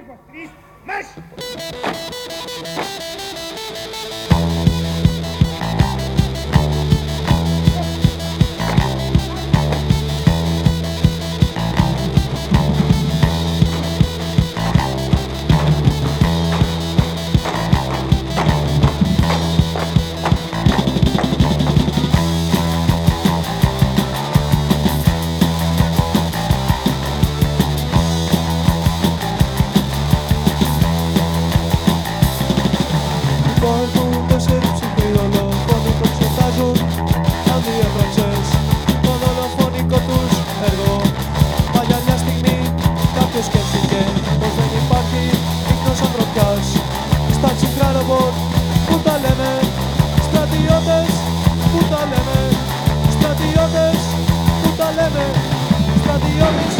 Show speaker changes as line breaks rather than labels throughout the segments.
vivo, triste, mas... λέμε στρατιώτες Όλοι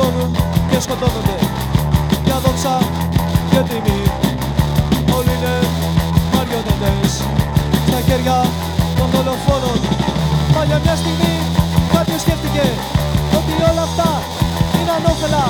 σκοτώνουν και σκοτώνονται. Για δόξα και τιμή Όλοι είναι μαριονέτες Στα χέρια των δολοφόνων Μα για μια στιγμή κάποιος σκέφτηκε Ότι όλα αυτά είναι ανώφελα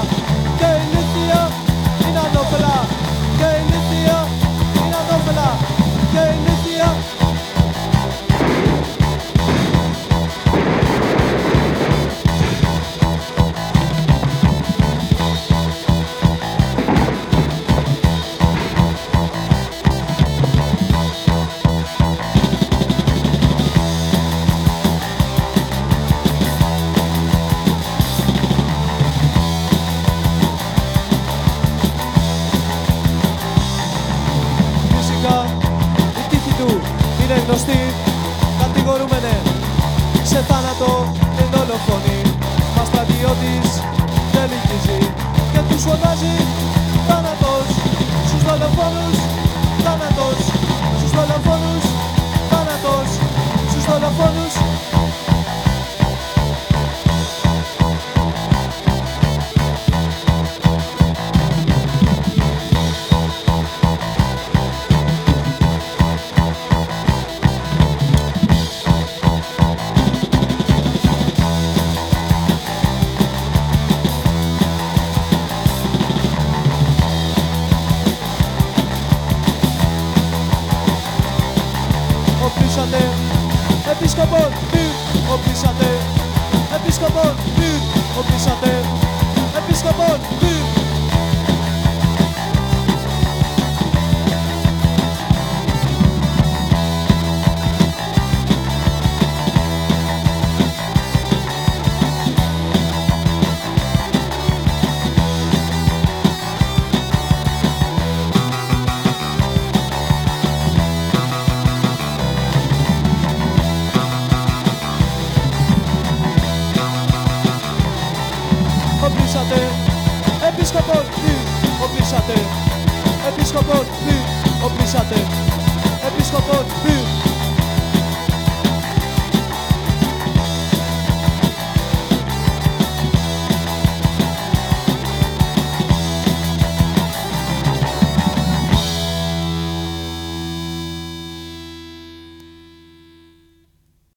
είναι γνωστή Κατηγορούμενε σε θάνατο και δολοφονεί Μα στρατιώτης δεν λυγίζει Και τους φωνάζει θάνατος. Στους δολοφόνους θάνατος. Στους δολοφόνους θάνατος. Στους δολοφόνους Οπλίσατε επισκοπών πυρ Οπλίσατε. Επισκοπών πυρ Οπλίσατε. Επισκοπών πυρ επισκοπών πυρ Οπλίσατε. Επισκοπών πυρ Οπλίσατε. επισκοπών πυρ